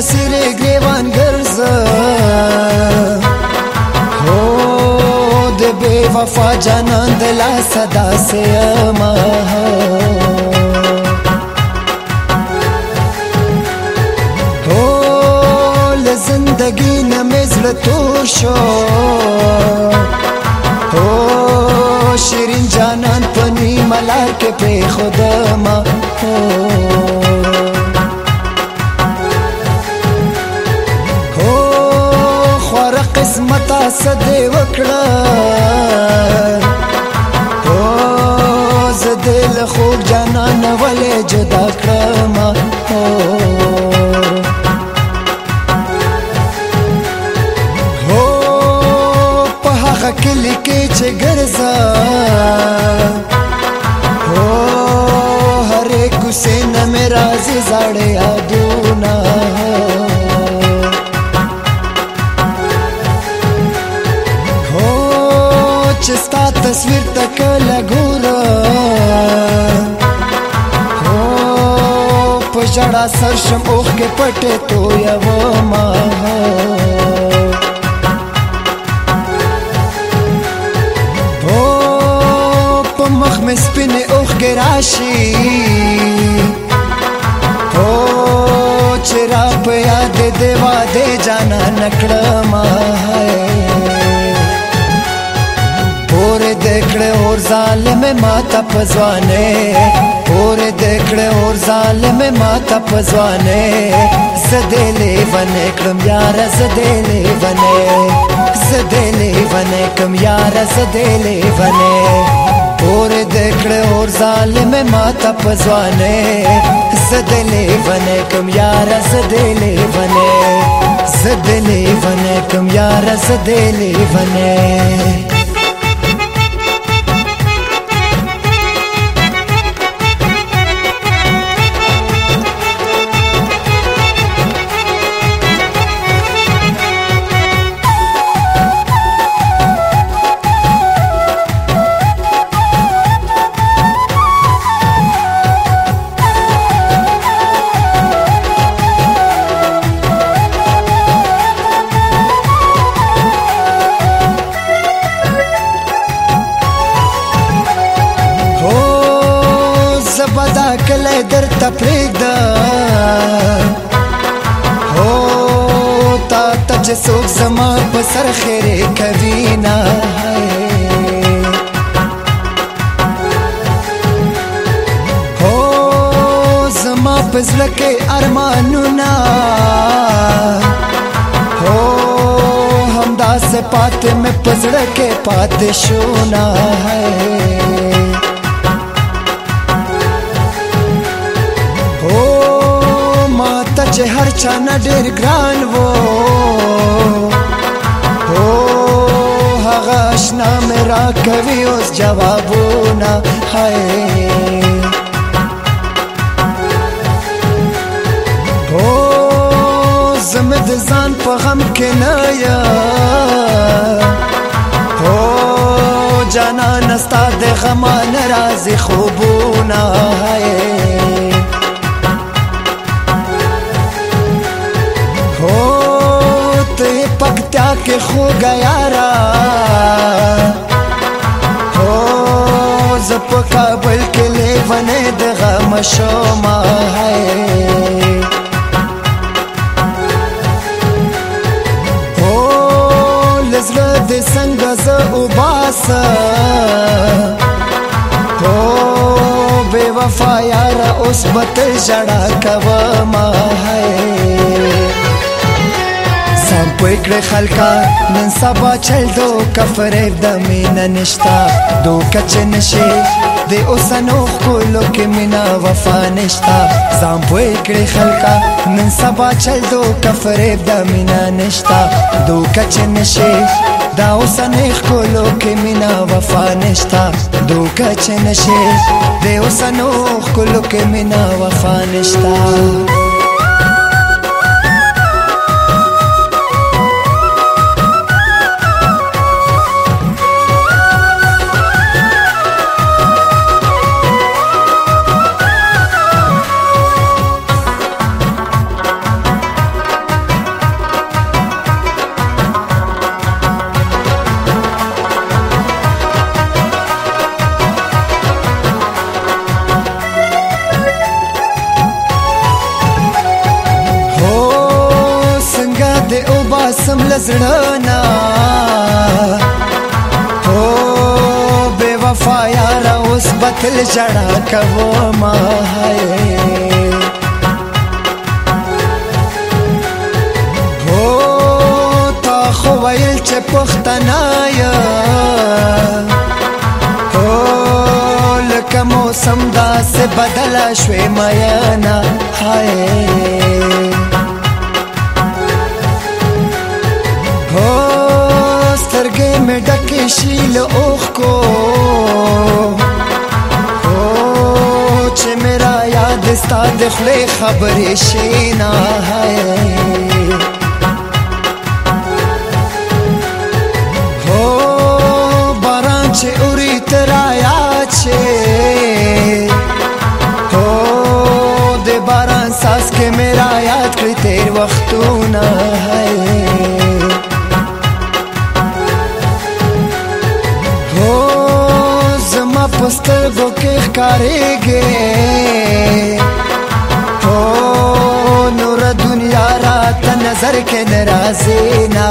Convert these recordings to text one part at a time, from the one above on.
اسیر گریوان گرزا او د بے وفا جانان دلا صدا سے اما او لزندگی نمیزل تو شو او شیرین جانان پنی ملار کے پی خودما او حسد وکړه او زه دل خو جانان ولې جدا کړم هو په هغه کلی کې چې ګرځا هو هر کوسه نه مې راځي زړه یادونه تصویر تکل ګورا او پښړا سرشم اوخ کې پټه تو یو ما او په مخ مې سپینه اوخ کې راشي او چرا په یاد دیوا دې جانا نکړم जाल में माता पजवाने और देखड़े और जाल में माता पजवाने सदेले बने कम यार सदेले बने सदेले बने कम यार सदेले बने और देखड़े और जाल में माता पजवाने सदेले बने कम यार सदेले बने सदेले बने कम यार सदेले बने زبدا کله در تفریق دا هو تا تج سوک سما په سر خیره کوي نه هو زما پزله کې ارمانونه هو همدا سه پات مې پزړه کې پات شو نه چې هر چا نه ډېر ګران وو هو هغه آشنا مې را کوي اوس جوابونه هاي هو زمه د ځان په غم کې نه یا هو جانا نستا د غم نه راځي خوبونه هاي شما ہے او لزړه د څنګه ز وباسا او بے وفا یار اوس بت جڑا کوا ما ہے سم پوی کړ خلکا نن سبا چل دو کفر د مین نشتا دو کچ نشي د اوسنو خلکو کې مینا وفا نشتا ځان پوي کړی خلکا نن سبا چل دو کفر د مینا نشتا دو کچ نشي دا اوسنې خلکو کې مینا وفا نشتا دو کچ نشي د اوسنو خلکو کې مینا وفا نشتا قسم لزړنا او بے وفا یار اوس بتل جڑا کو ما ہے او تا خو ویل چې پښتنا یا او لکه موسم دا سه بدل شوي ما یا نه هاي خپل خبرې شینا هو باران چې اوري ترایا چې هو د باران ساس کې میرا یاد کړی تیر وختونه هو زما پستر ګو کې ښکارېږي او نور دنیا را ته نظر کې ناراضي نه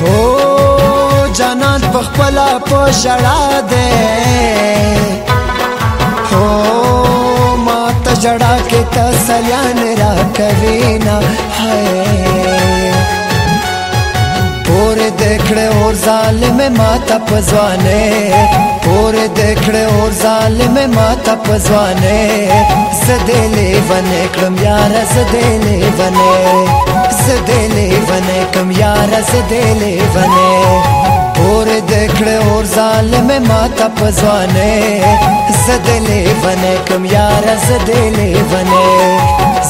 هو جنات بخپل په شړا دے هو ما ته جڑا کې تسلیان را کوي نه هاي کړې اور ظالم ماته پزوانه اور دې کړې اور ظالم ماته پزوانه زدې لیونه کړم یار زدې لیونه زدې لیونه کم یار زدې لیونه اور دې کړې اور ظالم ماته پزوانه زدې لیونه کم یار زدې لیونه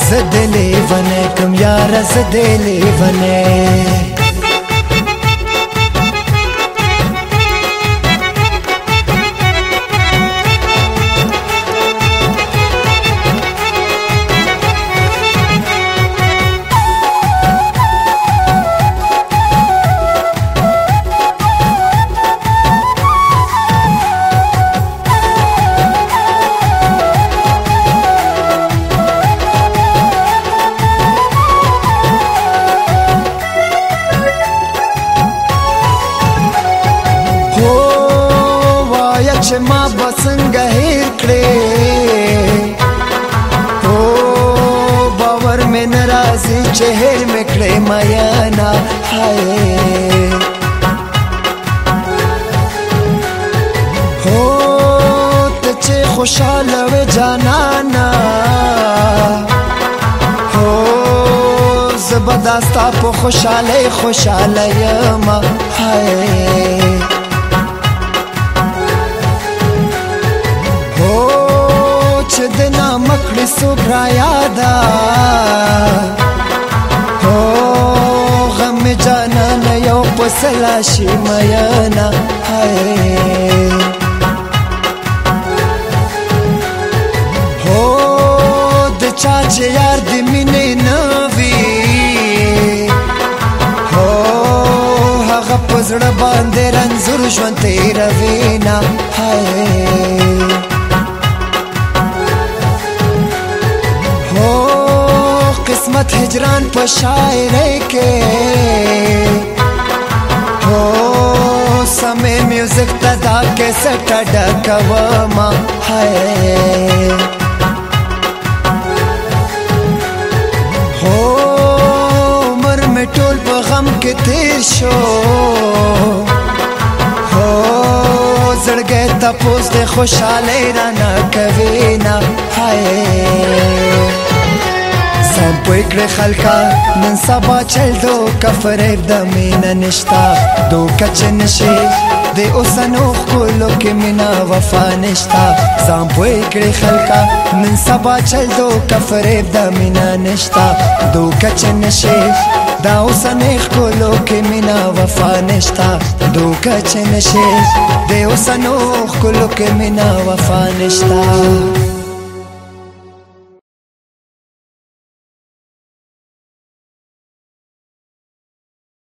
زدې لیونه کم یار زدې لیونه ستا په خوشاله خوشاله یم هاي هو چې د نام کړې سوبرا یادا هو غم جانان یو پسلا شي میانا هاي هو د چا چې په شاعرۍ کې هو سمې میوزیک ته دا کیسټ ډکوما هاي هو عمر مې ټول په غم کې تیر شو هو زړګې ته پوس د خوشاله رانه کوي نه هاي سم پوی کړ خلکا نن سبا چل دو کفریب د مینا نشتا دو کچ نشي د اوسنو خلکو کې مینا وفا نشتا سم پوی کړ خلکا نن سبا چل دو کفریب د مینا نشتا دو کچ نشي دا اوسنې خلکو کې مینا وفا نشتا دو کچ نشي د اوسنو خلکو کې مینا وفا نشتا